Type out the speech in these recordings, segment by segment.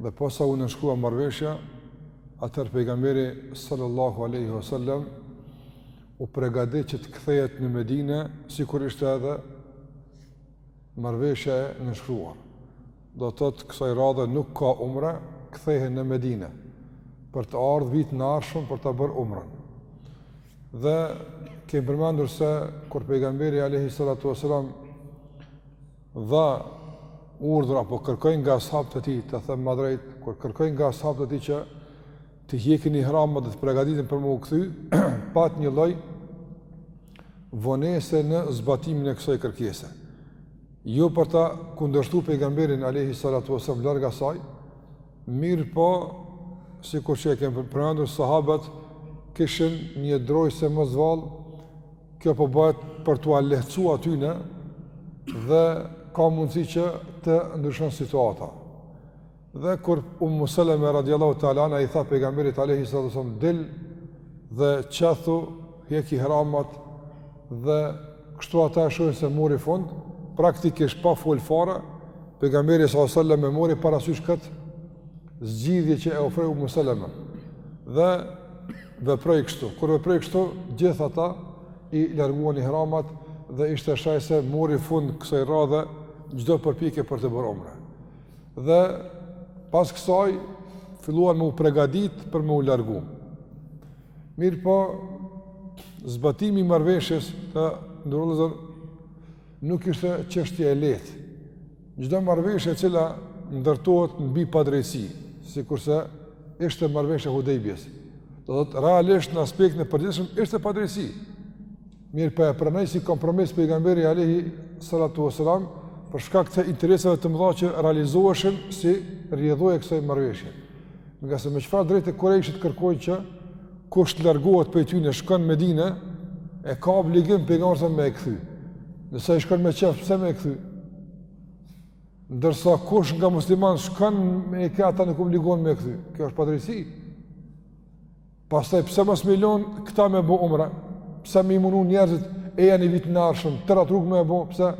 Dhe posa u nënshkrua marrëveshja, atëherë pejgamberi sallallahu alaihi wasallam u përgatit që të kthehet në Medinë, sikur ishte edhe marrëveshja e nënshkruar. Do të thotë kësaj radhe nuk ka umra, kthehen në Medinë për të ardhur vitin e ardhshëm për ta bërë umrën. Dhe kemi përmendur se kur pejgamberi alaihi salatu wasallam dha urdhër apo kërkoi nga ashabët e tij, të them ma drejt, kur kërkoi nga ashabët e tij që t'i hjekin ihramat dhe të përgatiten për me u kthy, pat një lloj vonese në zbatimin e kësaj kërkese. Jo për ta kundërshtu pejgamberin alayhi salatu wasallam larg asaj, mirëpo sikurse e kemi përmendur sahabët kishin një drojë se mos vallë Kjo po bëhet për t'ua lehtësuar atyne dhe ka mundësi që të ndryshon situata. Dhe kur Ummu Salama radhiyallahu ta'ala anha i tha pejgamberit alayhi salatu wasallam dil dhe qethu hjeki ihramat dhe kështu ata e shohin se mori fund, praktikisht pa fol fare, pejgamberi sallallahu alaihi wasallam e mori parasysh kët zgjidhje që e ofroi Ummu Salama. Dhe veproi kështu. Kur veproi kështu, gjithë ata i larguan ihramat dhe ishte shenjë se mori fund kësaj radhe çdo përpjekje për të bërë umre. Dhe pas kësaj, filluan me u pregadit për me u largu. Mirëpo, zbatimi i marrëveshjes të nderuar vëllezër nuk ishte çështje e lehtë. Çdo marrëveshje e cila ndërtohet mbi padrejtësi, sikurse ishte marrëveshja e Hudejbjes, do thotë realisht në aspektin e përgjithshëm ishte padrejtësi. Mirëpo e pranoi si kompromis pejgamberi alayhi salatu wasalam për shkak të interesave të mëdha që realizoheshin si rrjedhojë e kësaj marrëveshje. Ngase me çfarë drejte kurejshët kërkojnë që kush të largohet prej tyne shkon Medine, e ka obligim pejgamberi me e kthy. Nëse ai shkon me qef, pse me e kthy? Ndërsa kush nga muslimanët shkon Mekë, ata nuk obligohen me e kthy. Kjo është padrejtësi. Pastaj pse mos me i lon këta me bo umra? Pse me i munu njerëzit ejani vitin e ardhshëm, tërë atë rrugë me e bo, pse?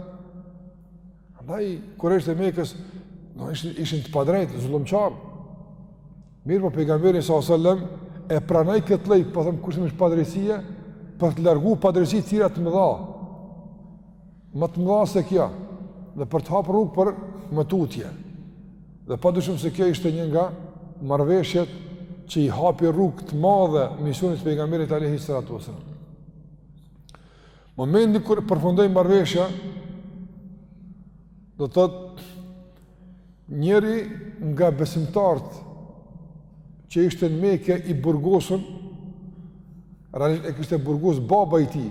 Andaj kurejshët e Mekës, do të ishin ishin të padrejtë, zullumqarë. Mirëpo pejgamberi sa sallam e pranoi këtë lloj, po them kushtimisht padrejtësie, për të larguar padrejtësi të tjera të mëdha. më të mëdha se kjo dhe për të hapur rrugë për më tutje. Dhe pa dyshim se kjo ishte një nga marrëveshjet që i hapi rrugë të madhe misionit të pejgamberit alayhi salatu wasallam. Momenti kur përfundoi marrëveshja do të thotë njëri nga besimtarët që ishte në Mekë i burgosur, realisht e kishte burgosur baba i tij,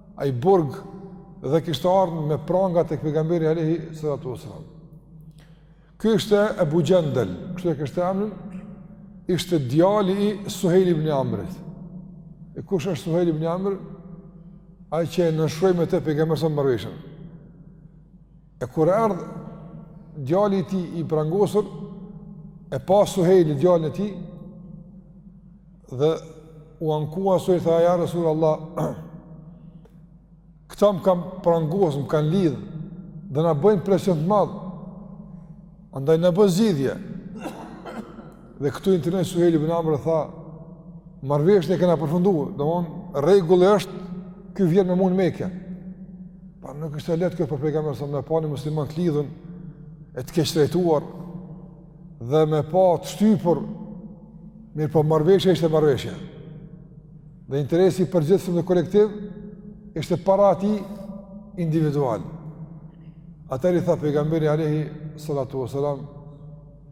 ai burg dhe kishte ardhur me pranga tek pejgamberi alayhi salatu wasallam. Ky ishte Ebu Xhendel, kështu e kishte emrin, ishte djali i Suhejl ibn Amrit. E kush është Suhejl ibn Amr? Ai që e nënshkroi me pejgamberin marrëveshjen. E kur erdh djali i tij i prangosur e pa Suhejli djalin e tij, Dhe u ankua se i tha ja Resul Allah, këta më kanë prangos, më kanë lidh, dhe na bëjnë presion të madh, andaj na bëj zgjidhje. Dhe këtu intervenoi Suhejli ibn Amr e tha, marrëveshjen e kena përfundu, domethënë, rregulli është, ky vjen me mu në Mekë. Po nuk është e lehtë kjo për pejgamberin, me pa një musliman të lidhun, e të keqtrajtuar, dhe me pa të shtypur, mirëpo marrëveshja ishte marrëveshje. Dhe interesi i përgjithshëm dhe kolektiv, ishte para atij individual. Atëherë i tha pejgamberi Alejhi Salatu Veselam,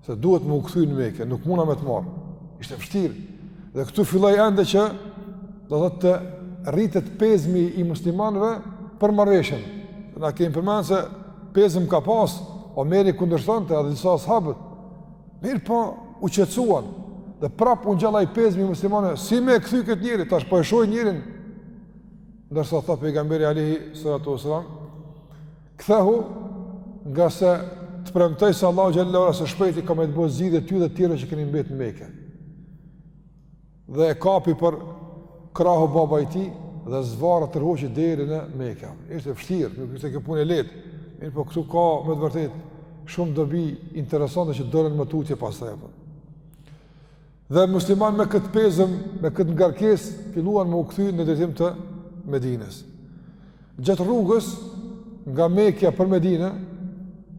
se duhet me u kthy në Mekë, nuk muna me të marrë. Ishte vështirë. Dhe këtu filloi ende që do të thotë të rritet pezmi i muslimanëve për marrëveshjen. Na kemi përmend se Pezëm ka pas, Omeri kundërshtonte edhe disa ashabë. Mirëpo, u qetësuan, dhe prapë u ngjall ai pezmi i muslimanëve, si me e kthy këtë njeri, tash po e shohin njerin, ndërsa tha pejgamberi Alejhi Salatu Veselam, kthehu ngase të premtoj se Allahu xhele ue ala së shpejti, ka me të bo zgjidhje ty dhe tjere që keni mbet në Mekë. Dhe e kapi për krahu baba i tij dhe zvarë e tërhoqi deri në Mekë. Ishte vështirë, nuk ishte kjo punë e lehtë. Mirëpo këtu ka me të vërtetë shumë dobi interesante që dolën më tutje pas kësaj. Dhe muslimanët me këtë pezëm, me këtë ngarkesë filluan me u kthy në drejtim të Medinës. Gjatë rrugës nga Mekja për Medinë,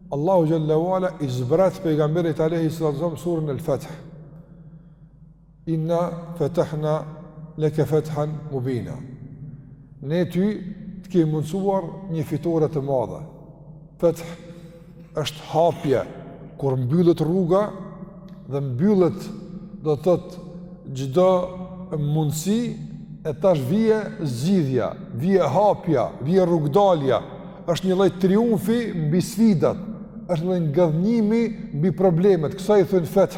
Allahu xhallahu ala i zbret pejgamberit alayhi salatu wasallam surën al-Fath. Inna fetahna leke fet'han mubina Ne ty të kemi mundësuar një fitore të madhe Feth është hapje kur mbyllet rruga dhe mbyllet do të thotë çdo mundësi e tash vije zgjidhja, vije hapja, vije rrugëdalja është një lloj triumfi mbi sfidat është një lloj ngadhnjimi mbi problemet kësaj i thonë feth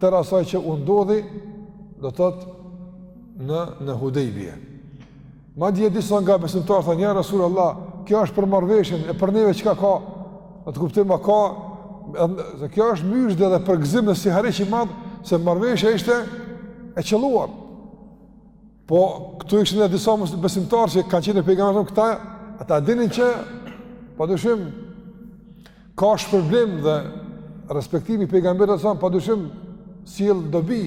tërë asaj që u ndodhi, do të thotë në në Hudejbie. Madje disa nga besimtarët thanë ja Rasulullah, kjo është për marrëveshjen e për neve çka ka. Do të kuptojmë ka se kjo është myzhde edhe përgëzim, sihariq i madh se marrëveshja ishte e qëlluar. Po këtu ishin edhe disa besimtarë që kanë qenë me pejgamberin, këta, ata dinin që pa dyshim Ka shpërblim dhe respektimi i pejgamberit alejhi selam pa dyshim sjell dobi.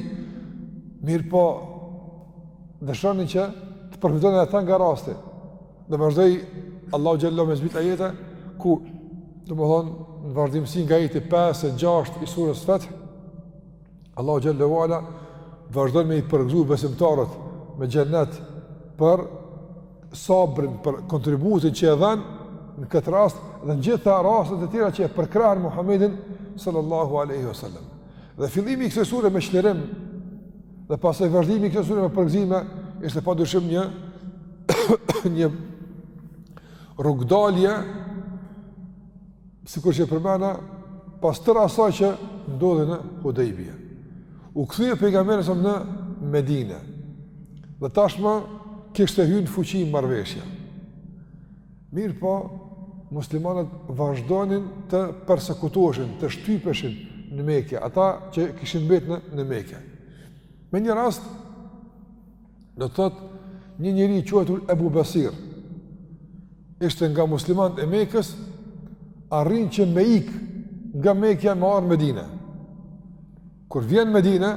Mirëpo dëshironin që të përfitojnë ata nga rasti. Dhe vazhdoi Allahu xhelle me zbrit ajete ku domethënë në vazhdimësi nga ajeti 5 e 6 i surës Feth Allahu xhelle ue ala vazhdon me i përgëzu besimtarët me xhennet për sabrin, për kontributin që e dhanë në këtë rast dhe në gjitha rastet e tjera që e përkrahën Muhammedin sallallahu aleyhi wasallam. Dhe fillimi i kësaj sure me çlirim dhe pastaj vazhdimi i kësaj sure me përgëzime ishte pa dyshim një një rrugëdalje Sikur që përmenda, pas tërë asaj që ndodhi në Hudejbie. U kthye pejgamberi alejhi selam në Medine. Dhe tashmë kishte hy në fuqi marrëveshja. Mirëpo, muslimanët vazhdonin të persekutoheshin, të shtypeshin në Meke, ata që kishin mbetë në, në Meke. Me një rast, Do të thotë, një njeri i quajtur Ebu Besir, ishte nga muslimanët e Mekës, arrin që me ikë nga Mekja me ardh Medine. Kur vjen Medine,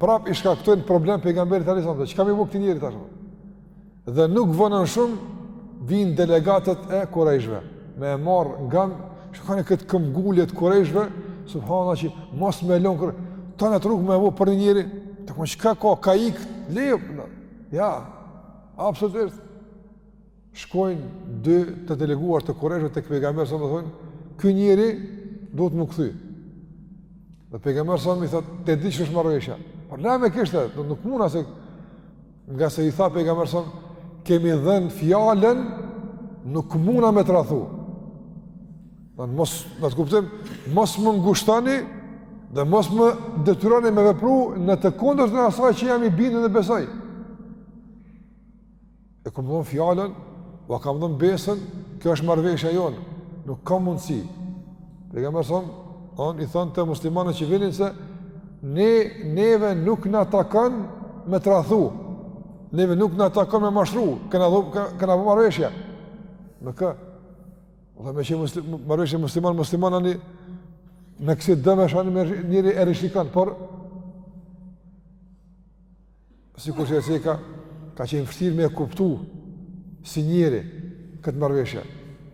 prapë i shkaktojnë problem pejgamberit alejhi selam, çka me i bo këtij njerit tash. Dhe nuk vonon shumë, vijnë delegatët e kurejshve, me e marrë nga Shikoni këtë këmbëngulje të kurejshëve, subhanallah që mos me lën kur tonë të rrugë me va, për një njeri, të thonë çka ka, ka ik, leje. Jo. Absolutisht. Shkojnë dy të deleguar të kurejshëve tek pejgamberi alejhi selam, thonë, ky njeri duhet m'u kthy. Dhe pejgamberi alejhi selam i thotë, ti e di që është marrëveshja. Por la më kishte, do nuk muna se Ngase i tha pejgamberi sa kemi dhën fjalën nuk muna me tradhtu. Do të mos në atë kuptim mos më ngushtoni dhe mos më detyroni me vepru në të kundërt të asaj që jam i bindur dhe besoj. E kam dhën fjalën, u kam dhën besën, kjo është marrëveshja jonë. Nuk kam mundësi. Pejgamberi sa on i thon te muslimanët që vinin se ne neve nuk na takon me tradhtu. Neve nuk na takon me mashtru, kena dhon, kena bo marrëveshje. Me kë? Dhe me që muslim, marrëveshje musliman, musliman ani me kësi dëmesh ani njeri e rishikon, por sikur që e ka, ka qenë vështirë me e kuptu si njeri këtë marrëveshje.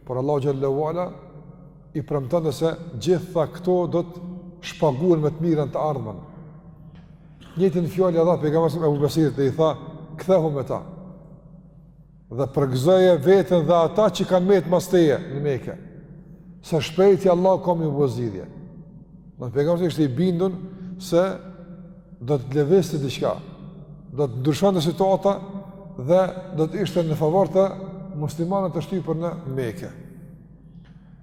Por Allahu Xhele ue Ala i premton se gjitha këto do të shpaguhen me të mirë në të ardhmen. Njëjtën fjalë ia dha pejgamberi sa Ebu Besirit dhe i tha, kthehu me ta. Dhe përgëzoje veten dhe ata që kanë mbet mas teje në Mekë. Së shpejti Allahu ka me bo zgjidhje. Do të pejgamberi sa ishte i bindur se do të lëvizte diçka. Do të ndryshonte situata dhe do të ishte në favor të muslimanëve të shtypur në Mekë.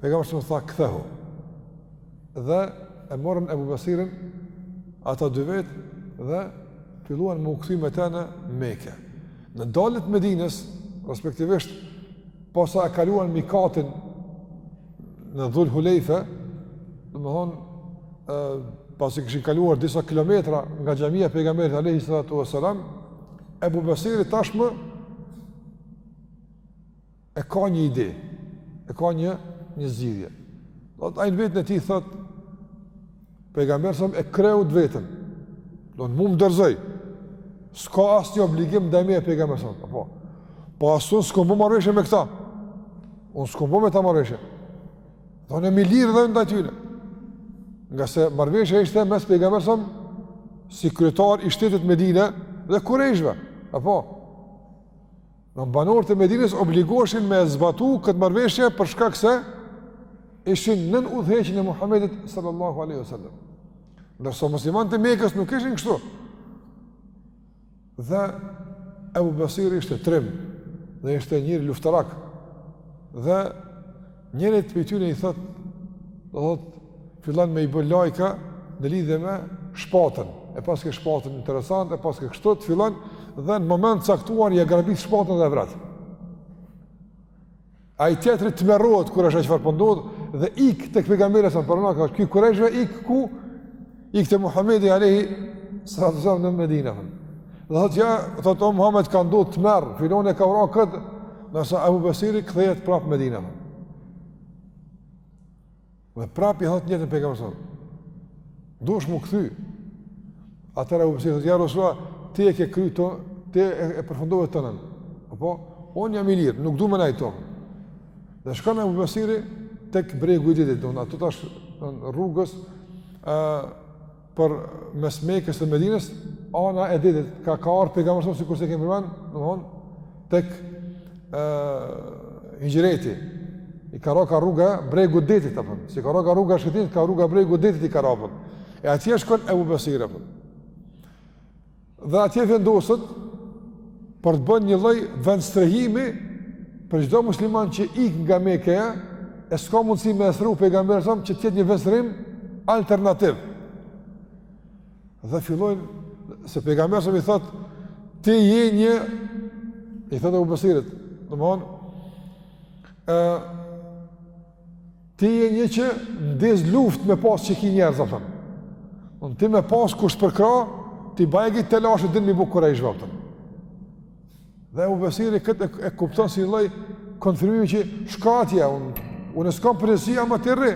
Pejgamberi sa tha kthehu. Dhe e morën Ebu Besirin ata dy vet dhe filluan me u kthy me të në Mekë. Në dalje të Medinës, respektivisht posa e kaluan mikatin në Dhul Hulejfe, domethënë pasi kishin kaluar disa kilometra nga xhamia e pejgamberit alayhi salatu wasalam, Ebu Besiri tashmë e ka një ide, e ka një një zgjidhje. Do të ai në veten e tij thot, pejgamberi sa e kreu të veten. Do të mu m'dorëzoi. S'ka asnjë obligim ndaj meje pejgamberi sa. Po. Po as unë s'kam marrëveshje me këta. Unë s'kam bo me ta marrëveshje. Domethënë jam i lirë edhe ndaj tyre. Ngase marrëveshja ishte mes pejgamberit sa si kryetar i shtetit Medinë dhe kurejshve. Apo. Në banorët e Medinës obligoheshin me zbatu këtë marrëveshje për shkak se ishin nën udhëheqjen e Muhamedit sallallahu alaihi wasallam. Ndërsa muslimanët e Mekës nuk ishin kështu. Dhe Abu Basir ishte trim dhe ishte njeri luftarak. Dhe Njërit prej tyre i thot, do thot, fillon me i bë lajka në lidhje me shpatën, e paske shpatën interesant, e paske kështu, të fillon, dhe në moment caktuar, ia grabit shpatën dhe e vret. Ai tjetri tmerrohet, kur e sheh se çfarë po ndodh, po dhe ik tek pejgamberi sa, pra ky i kurejshve, ik ku, Ik te Muhammedi alejhi salatu selam në Medine. Dhe thotë, ja, thotë, o Muhammed, ka ndodhë tmerr, filani e ka vra këtë, nësa Ebu Besiri kthehet prapë Medine. Dhe prapë i thotë njëjtën pejgamberi: Duhesh m'u kthy. Atëherë Ebu Besiri thotë, ja Resulullah, ti e ke kry, ti e, e përfundove tënen. Apo, unë jam i lirë, nuk du me nejt tu. Dhe shkon Ebu Besiri, tek bregu i detit, dhe në ato tash rrugës ë përmes Mekës dhe Medinës, ana e detit ka ka ardh pejgamberi sikurse kemi përmend, domethënë tek ë hixhreti. I ka ra ka rruga bregu detit apo. S'i ka ra ka rruga shkretinës, ka rruga bregu detit i ka ra. E atje shkon Ebu Besiri apo. Dhe atje vendoset për të bërë një lloj vendstrehimi për çdo musliman që ik nga Mekeja, e s'ka mundësi me e stru pejgamberi a.s. që të jetë një vendstrehim alternativ. Dhe fillojnë se pejgamberi a.s. i thotë ti je një i thotë Ebu Besirit, domethënë ë Ti je një që ndez luftë, me pas që ki njerëz, apo. Ti me pas kush përkrah, ti bajagi telashe din m'i bo kurejshve, apo. Dhe Ebu Besiri këtë e, e kupton si lloj konfirmimi që shko atje, unë, unë s'kam përgjegjësi, ama ti rri.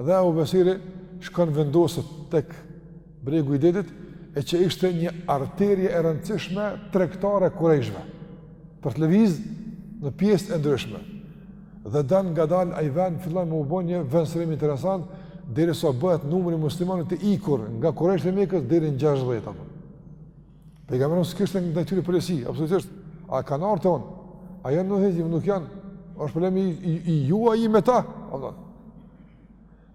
Dhe Ebu Besiri shkon vendoset tek Bregu i detit e që ishte një arterie e rëndësishme tregtare e kurejshve, për të lëvizë në pjesë të ndryshme. Dhe dalngadalë ai vend fillon me u bo një vendstrehim interesant derisa bëhet numri i muslimanëve të ikur nga kurejshët e Mekës deri në 60 veta. Pejgamberi nuk kishte ndaj tyre përgjegjësi, absolutisht. A kanë ardh tu? A janë në hezim, nuk janë. Është problem i, i, i juaji me ta, Allah.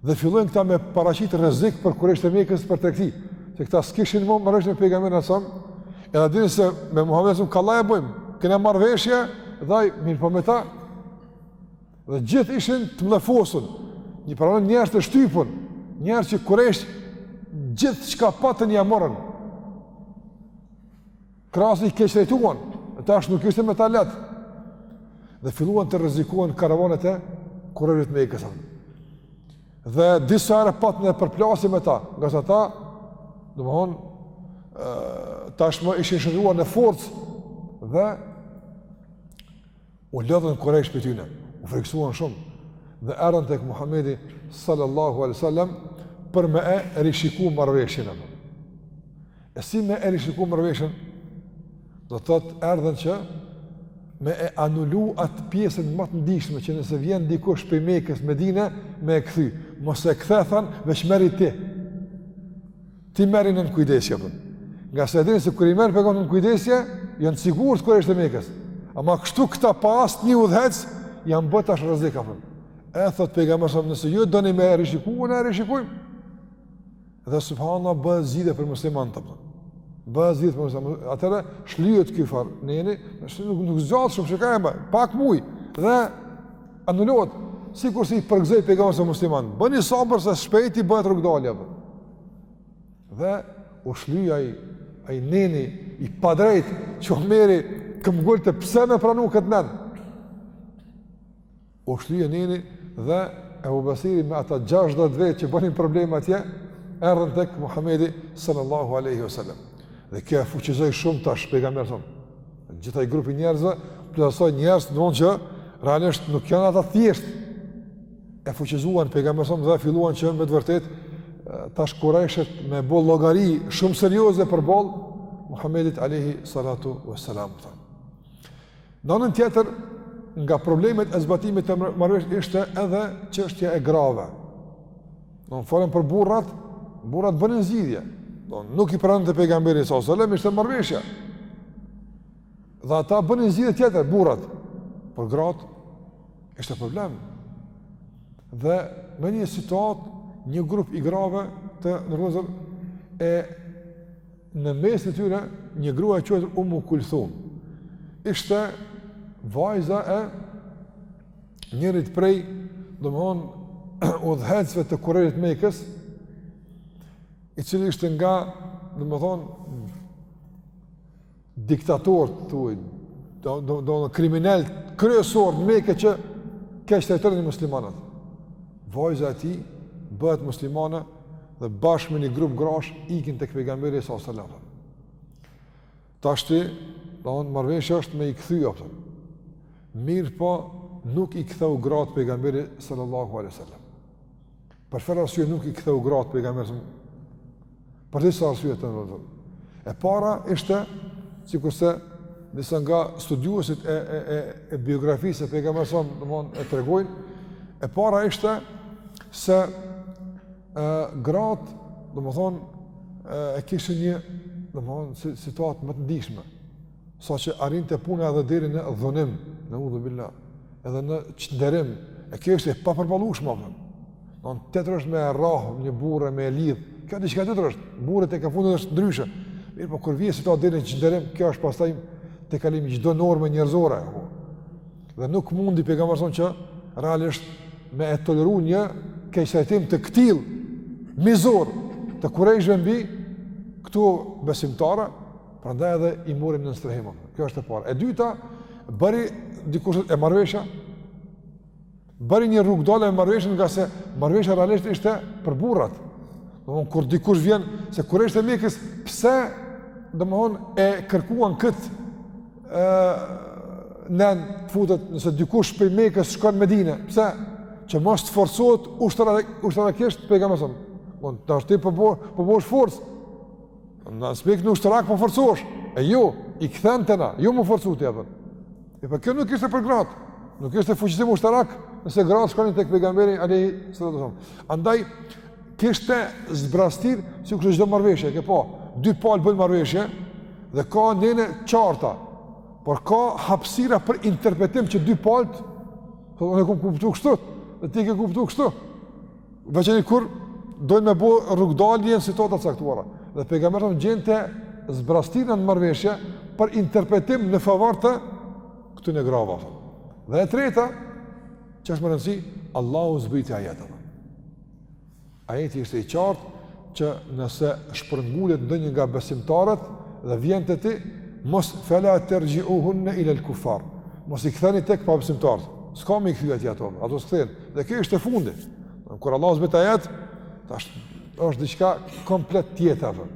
Dhe fillojnë këta me paraqit rrezik për kurejshët e Mekës për tregti, se këta s'kishin më marrëveshje me pejgamberin a.s. Edhe dinin se me Muhamedin kallaj e bëjmë. Kena marrëveshje, dhe ai mirë po me ta. Dhe gjithë ishin të mllefosun. N'njërën anë njerëz të shtypun, njerëz që kurejshët gjithçka patën ua morën. Krahas i keqtrajtuan, e tash nuk ishte me ta lehtë. Dhe filluan të rrezikohen karavanet e kurejshit mekas. Dhe disa herë patën përplasje me ta, nga sa ta, domethënë, tashmë ishin shndërruar në forcë, dhe U lodhën Kurejsh prej tyne, u friksuan shumë dhe erdhën tek Muhamedi sallallahu alaihi wasallam për me e rishiku marrëveshjen apo. E si me e rishiku marrëveshjen? Do të thotë erdhën që me e anulu atë pjesën ma të ndishme që nëse vjen dikush prej Mekës n'Medine me e kthy. Mos e kthe thanë, veç merri ti. Ti merri nën kujdesje apo? Ngase e dini se kur i merr pejgamberi nën kujdesje, janë sigurt kurejshët e Mekës. Ama kështu këta pa asnjë udhëheqës janë bërë tash rrezik apo? E thot pejgamberi s.a.s. nëse ju doni me e rishiku, ne e rishikojmë. Dhe subhanallah bëhet zgjidhje për musliman apo? Bëhet zgjidhje për musliman. Atëherë shlyhet ky far neni, nuk nuk zgjat shumë shumë pak muj dhe anulohet sikurse i përgëzoi pejgamberi s.a.s. muslimanët. Bëni sabër se shpejti bëhet rrugëdalja apo? Dhe u shly ai, ai neni i padrejt që Omeri këmbëngulte pse me pranu këtë nen. U shly neni dhe Ebu Basiri me ata 60 vetë që bënin probleme atje, erdhën tek Muhammedi sallallahu aleyhi wa sallam. Dhe kjo e fuqizoj shumë tash pejgamberin tonë. Gjithë ai grup i njerëzve, plus njerëz që realisht nuk janë ata thjeshtë, e fuqizuan pejgamberin s.a.s. dhe filluan që me të vërtetë tash kurejshët me bo llogari shumë serioze përballë Muhammedit Alejhi Salatu Veselam Në anën tjetër nga problemet e zbatimit të marrëveshjes ishte edhe çështja e grave ne folëm për burrat burrat bënin zgjidhje nuk i pranonte pejgamberi s.a.s. ishte marrëveshja Dhe ata bënin zgjidhje tjetër, burrat. Por gratë ishte problem. Dhe në një situatë, një grup i grave të nërëzër, e në mes të tyre, një grua e quajtur Umu Kulthum. Ishte vajza e njërit prej, domethonë, udhëheqësve të kufrit Mekës, i cili ishte nga, domethonë, diktatorët thuaj, domethonë kriminelët kryesorë në Mekë që keqtrajtonin muslimanët. Vajza e tij bëhet muslimane dhe bashkë me një grup grash ikin tek pejgamberi s.a.s. Tashti, domethonë marrëveshja është me i kthy apo. Mirëpo nuk i ktheu gratë pejgamberi sallallahu alaihi wasallam. Për çfarë arsye nuk i ktheu gratë pejgamberi? Për disa arsye të ndonjë. E para ishte sikurse disa nga studiuesit e e e, e biografisë së pejgamberit, domthonë e tregojnë, e para ishte se ë gratë, domthonë e kishin një domthonë situatë më të ndishme saqë arrinte puna edhe deri në dhunim, neudhubillah, edhe në çnderim, e kjo është e pa përbalu shma, për. Në në të tërë është me e rahë, një burë, me e lidhë, kjo diçka tjetër është, burrë tekefundit është ndryshe, mirëpo kur vjen situata deri në çnderim, kjo është pastaj tejkalim i çdo norme njerëzore, po. dhe nuk mundi Pejgamberi alejhi selam që realisht me e toleru një keqtrajtim të këtillë, mizor, të kurejshve mbi këto besimtare, Prandaj edhe i mori nën strehim. Kjo është e para. E dyta, bëri dikush e marrëveshja. Bëri një rrugëdalje me marrëveshjen ngase marrëveshja realisht ishte për burrat. Domthon kur dikush vjen se kurejshët e Mekës, pse domthon e kërkuan këtë nen, futet nëse dikush prej Mekës shkon në Medinë, pse që mos të forcohet ushtarakisht pejgamberi. Domthon tash ti po bohesh forcë Në aspektin ushtarak po forcohesh, e jo, jo, i kthen te na, jo jo me u forcu të jepën. E por kjo nuk ishte për gratë, nuk ishte fuqizim ushtarak, nëse gratë shkonin tek Pejgamberi alejhi salatu ves-selam. Andaj, kishte zbrazëtirë, sikurse çdo marrëveshje, ke po, dy palë bëjnë marrëveshje, dhe ka nene të qarta, por ka hapësira për interpretim që dy palët, po, unë e kam kuptu kështu, dhe ti ke kuptu kështu, Veçan kur dojnë me bo rrugëdalje në situata të caktuara. Dhe pejgamberi gjente zbrazëtira në marrëveshje për interpretim në favor të këtyne grave. Dhe e treta, që është me rëndësi, Allahu zbriti ajetin. Ajeti ishte i qartë që nëse shpërngulet ndonjë nga besimtaret dhe vjen te ti, mos fela terxhiuhunne ilel kuffar, mos i ktheni tek pabesimtarët, s'ka me i kthy atje ato, ato s'kthehen, Dhe kjo ishte fundi. Kur Allahu zbret ajet, tash është diçka komplet tjetër atë.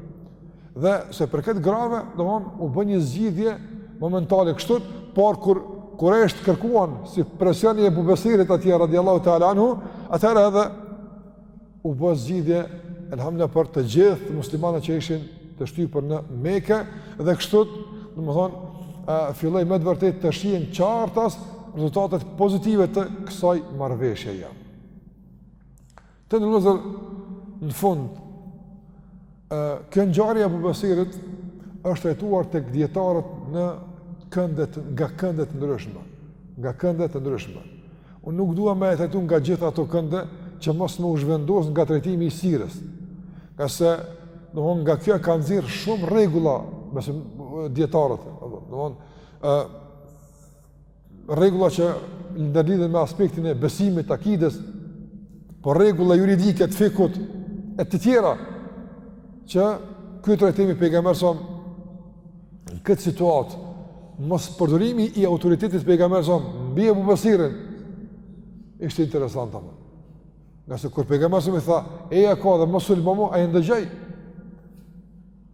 Dhe sa u përket grave, domethënë u bë një zgjidhje momentale kështu, por kur kurejshët kërkuan si presion i Ebu Basirit atje radiallahu ta'ala anhu, atëherë edhe u bë zgjidhje elhamdulilah për të gjithë muslimanët që ishin të shtypur në Mekë dhe kështu, domethënë, filloi me të vërtetë të shihen qartas rezultatet pozitive të kësaj marrëveshjeje. Të nderuar vëllezër, në fund Kjo ngjarja e Ebu Basirit është trajtuar tek dijetarët në kënde nga kënde të ndryshme, nga kënde të ndryshme. Unë nuk dua me e trajtu nga gjitha ato kënde që mos me u zhvendos nga trajtimi i sirës. Ngase domethënë nga kjo kanë nxjerrë shumë rregulla, mësime dijetarët, domethënë rregulla që ndërlidhen me aspektin e besimit, akides, por rregulla juridike të fikut e të tjera që ky trajtim i pejgamberit në këtë situatë mos përdorimi i autoritetit të pejgamberit mbi Ebu Basirin ishte interesant apo. Ngase kur pejgamberi i tha, "Eja ka dhe mos ulbomo, ai ndëgjoi."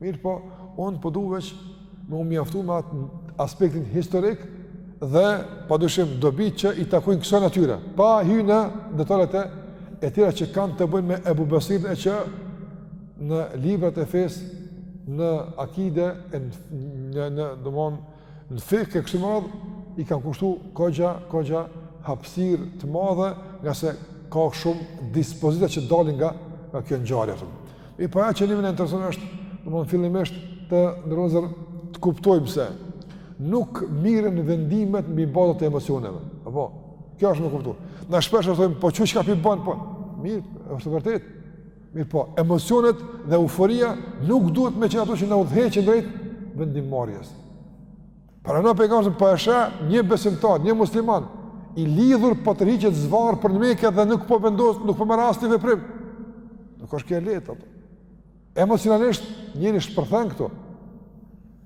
Mirëpo, unë po du veç me u mjaftu me atë aspektin historik dhe pa dyshim dobi që i takojnë kësaj natyre, pa hy në detalet e tjera që kanë të bëjnë me Ebu Besirin e që në librat e fesë në akide e në, domethënë në fik e kështu me radhë i kanë kushtu koxha, koxha hapësirë të madhe ngase ka shumë dispozita që dalin nga, nga kjo ngjarje Mirëpo ajo që ne na intereson është, domethënë fillimisht të nderuar të kuptojmë se nuk merren vendimet mbi bazë të emocioneve. Apo, kjo është me kuptu. Na shpesh e thojmë, po çka pi banë, po, mirë, është e vërtetë. Mirëpo, emocionet dhe euforia nuk duhet me qenë ato që na udhëheqin drejt vendimmarrjes. Paramendo pejgamberi po e sheh një besimtar, një musliman i lidhur po tërhiqet zvarrë për në Mekë dhe nuk po vendos, nuk po merr asnjë veprim. Nuk është kjo e lehtë atë. Emocionalisht njeri shpërthen këtu.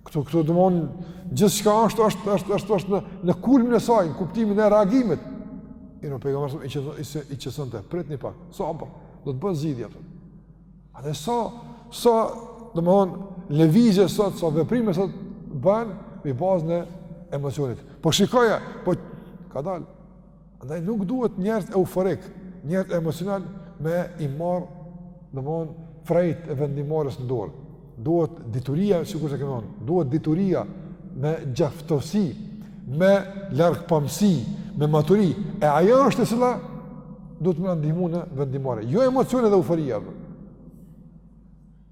Këtu këtu domethënë gjithçka është është është është është në në kulmin e saj, në kuptimin e reagimit. I në pejgamberin i që i që i që sonte, pritni pak. Sa so, po, do të bëhet zgjidhja atë. Andaj sa, sa, domethënë, lëvizje sot, sa veprime sot, bëhen mbi bazën e emocionit. Po shikoja, po, ka dalë, Andaj nuk duhet njerëz euforikë, njerëz emocionalë me i marr, domethënë, frenjtë e vendimmarrjes në dorë. Duhet dituria, sikurse kemi thënë, duhet dituria me gjakftohtësi, me largpamësi, me maturi. E ajo është e cila do të me ndihmu në vendimmarrje. Jo emocione dhe euforia.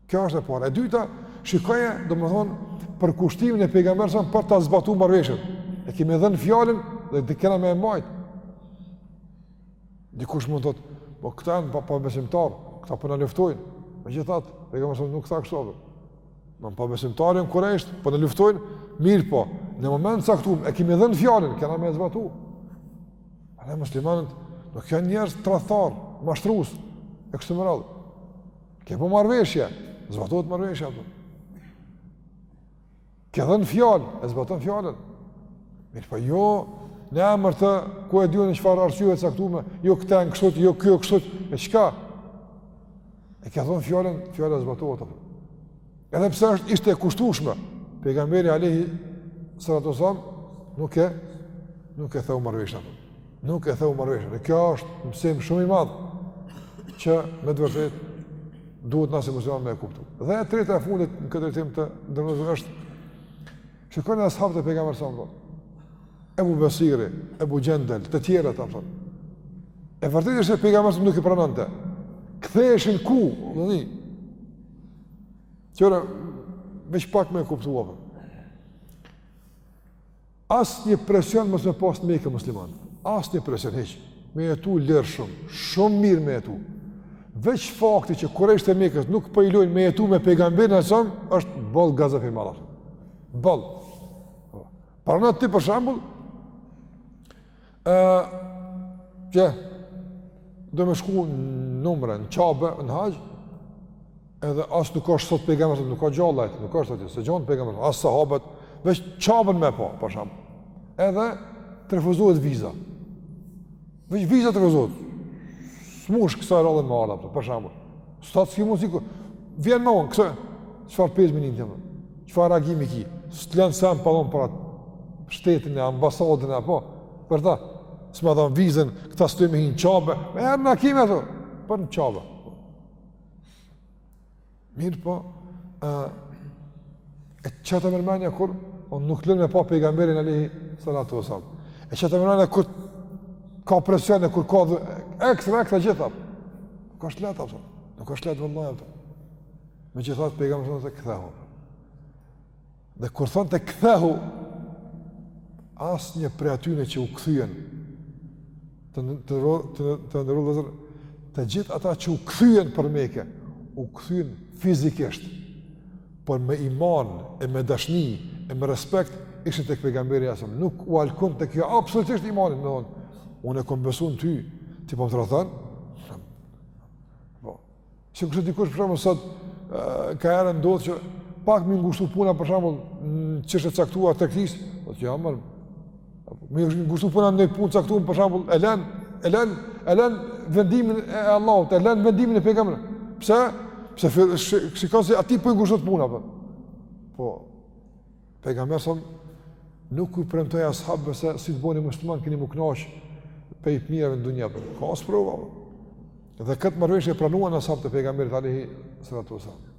Kjo është e para. E dyta, shikoje, domethënë, përkushtimin e pejgamberit për ta zbatu marrëveshjen. E kemi dhënë fjalën edhe e kena me e majtë. Dikush mund thotë, po këta janë pa, pabesimtarë, këta po na po luftojnë. Megjithatë, pejgamberi nuk tha kështu. Janë pabesimtarë, janë kurejshë, po na po luftojnë, mirëpo në moment t'caktum e kemi dhënë fjalën, kena me e zbatu. Ana muslimanët nuk janë njerëz tradhtarë, mashtrues e kështu me radhë. Ke bo marrëveshje, zbatohet marrëveshja apo? Ke dhënë fjalë, e zbaton fjalën. Mirëpo jo në emër të ku e di unë çfarë arsyeve caktume, jo këta janë kështu, jo kjo kështu, e çka? E ke dhënë fjalën, fjala zbatohet apo? Edhe pse është ishte e kushtueshme, pejgamberi alayhi salatu wasallam nuk e nuk e theu marrëveshjen apo. Nuk e theu marrëveshjen. Dhe kjo është mësim shumë i madh që me të vërtet duhet na si musliman me e kuptu. Dhe e treta e fundit në këtë drejtim të nderum vllazën është shikoni ashabët e pejgamberit sallallahu alaihi wasallam. Ebu Besiri, Ebu Xhendel, të tjerët, a kupton. E vërtet është se pejgamberi sallallahu alaihi wasallam nuk i pranonte. Ktheheshin ku, do të Kqyre, veç pak me e kuptu apo. Asnjë presion mos me pasë në Meke musliman. Asnjë presion, hiç. Me jetu lirshëm, shumë mirë me jetu. Veç fakti që kurejshët e Mekës nuk po i lojnë me jetu me pejgamberin alayhi salam, është boll gazep i madh. Boll. Parameno ti për shembull, Ë që do me shku në umre në Qabe në haxh. Edhe as nuk është sot pejgamberi, nuk ka gjallë aty, nuk është aty, s'e gjon pejgamberin, as sahabët veç Qaben me pa, për shembull. Edhe të refuzohet viza. Veç viza të refuzohet. S'mush kësaj radhe me ardhë, për shembull. Sta të s'ki mundësi ku, vjen me unë, kësë, çfarë pesimizmi, çfarë reagimi ki, s'të lënë se më padhon për atë, shtetin e ambasadën e, po, për ta, s'më dhanë vizën, këta s'të lënë me hi në Qabe, me herë në kime, thë, për në Qabe. Mirëpo, uh, E ç'ta merr menja kur, o nuk të lënë me pa pejgamberin alayhi salatu wasallam. E ç'ta merr menja kur ka presione kur ka dhe, ekstra, ekstra gjitha. Nuk është lehtë, a kupton. Nuk është lehtë vallahi, a kupton. Megjithatë pejgamberi thonte kthehu. Dhe kur thonte kthehu, asnjë prej atyne që u kthyen, të, të, të, të nderuar vllazër, të gjithë ata që u kthyen për Meke, u kthyen fizikisht, por me iman e me dashni e me respekt ishin tek pejgamberi alayhi salam nuk u lëkundke jo absolutisht imani me thon unë kam besuar në ty ti po më tradhton po sikurse dikush për shembull sot kanihere ndodh që pak m'iu ngushtu puna për shembull çështje caktuar tek ti po ti jam M'iu ngushtu puna në ndonjë punë të caktun për shembull, e lën, e lën, e lën vendimin e Allahut, e lën vendimin e pejgamberit. Pse? Pse shikon se aty po i ngushtohet puna apo? Po. Pejgamberi alayhi salam nuk u premtoi ashabëve se si të bëheni musliman keni me u kënaq prej të mirave në dunja apo. Ka sprova. Dhe këtë marrëveshje e pranuan ashabët e pejgamberit alayhi salatu wasallam.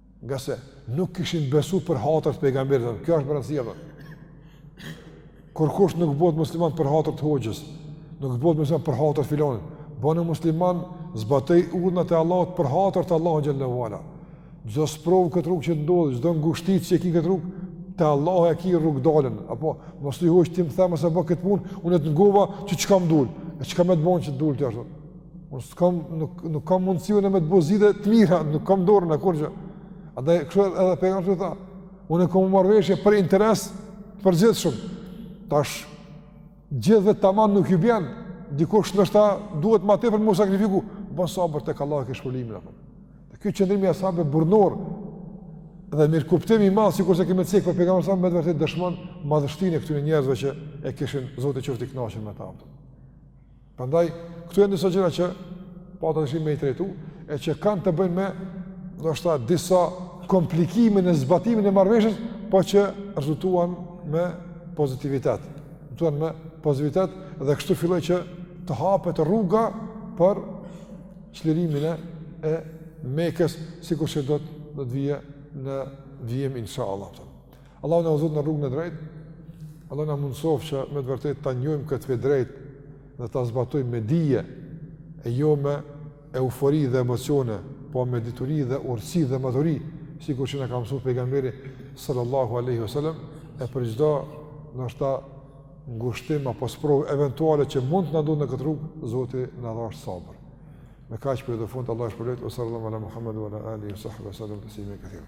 Ngase nuk kishin besu për hatër të pejgamberit, dhe kjo është me rëndësi, dhe. Kurkush nuk bëhet musliman për hatër të hoxhës, nuk bëhet musliman për hatër të filonit, bëni musliman zbatoj urdhnat e Allahut për hatër të Allahut xhele ue ala. Çdo sprovë këtë rrugë që të ndodhë, çdo ngushticë që e ki në këtë rrugë, te Allahu e ki rrugëdaljen, apo mos o hoxhë ti më the mos e bo këtë punë, unë të ngova qe çka m'dul, e çka me të bo që të dul tash. Unë s'kam, nuk, nuk kam mundësi unë me të bo zgjidhje të mira, nuk kam në dorën teme kurgjë. A dhe kështu edhe pejgamberi tha, unë e kom bo marrëveshje për interes të përgjithshëm. Tash, gjithve taman nuk ju bjenë, dikush ndoshta duhet ma tepër mu sakrifiku, bo sabër te Allahu ki shpërblimin. Dhe ky qëndrim i sahabëve burrnor, dhe mirëkuptim i madh, sikurse kemi cekë për pejgamberin tha, me të vërtet dëshmon madhështin e këtyre njerëzve që e kishin Zoti qoftë i knaqun me ta. Për. Prandaj këtu janë disa gjëra që patëm dëshirë me i trajtu e që kanë të bëjnë me ndoshta disa komplikime në zbatimin e marrëveshjes, po që rezultuan me pozitivitet. Rezultuan me pozitivitet dhe kështu filloi që të hapet rruga për çlirimin e e Mekës, sikur se do të do të vijë në vijim inshallah. Allahu na udhëzoftë në rrugën e drejtë. Allahu na mundësoftë që me të vërtetë ta njohim këtë fe drejt dhe ta zbatojmë me dije e jo me eufori dhe emocione, po me dituri dhe urtësi dhe maturi, sikurse na ka mësuar pejgamberi sallallahu alaihi wasallam, e për çdo ndoshta ngushtim apo sprovë eventuale që mund të na ndodhë në këtë rrugë, Zoti na dhashtë sabër. Me kaq po i jap fund Allahu ju shpërbleftë wa sallallahu ala Muhammed wa ala alihi wa sahbihi wa sallam teslimen kethira.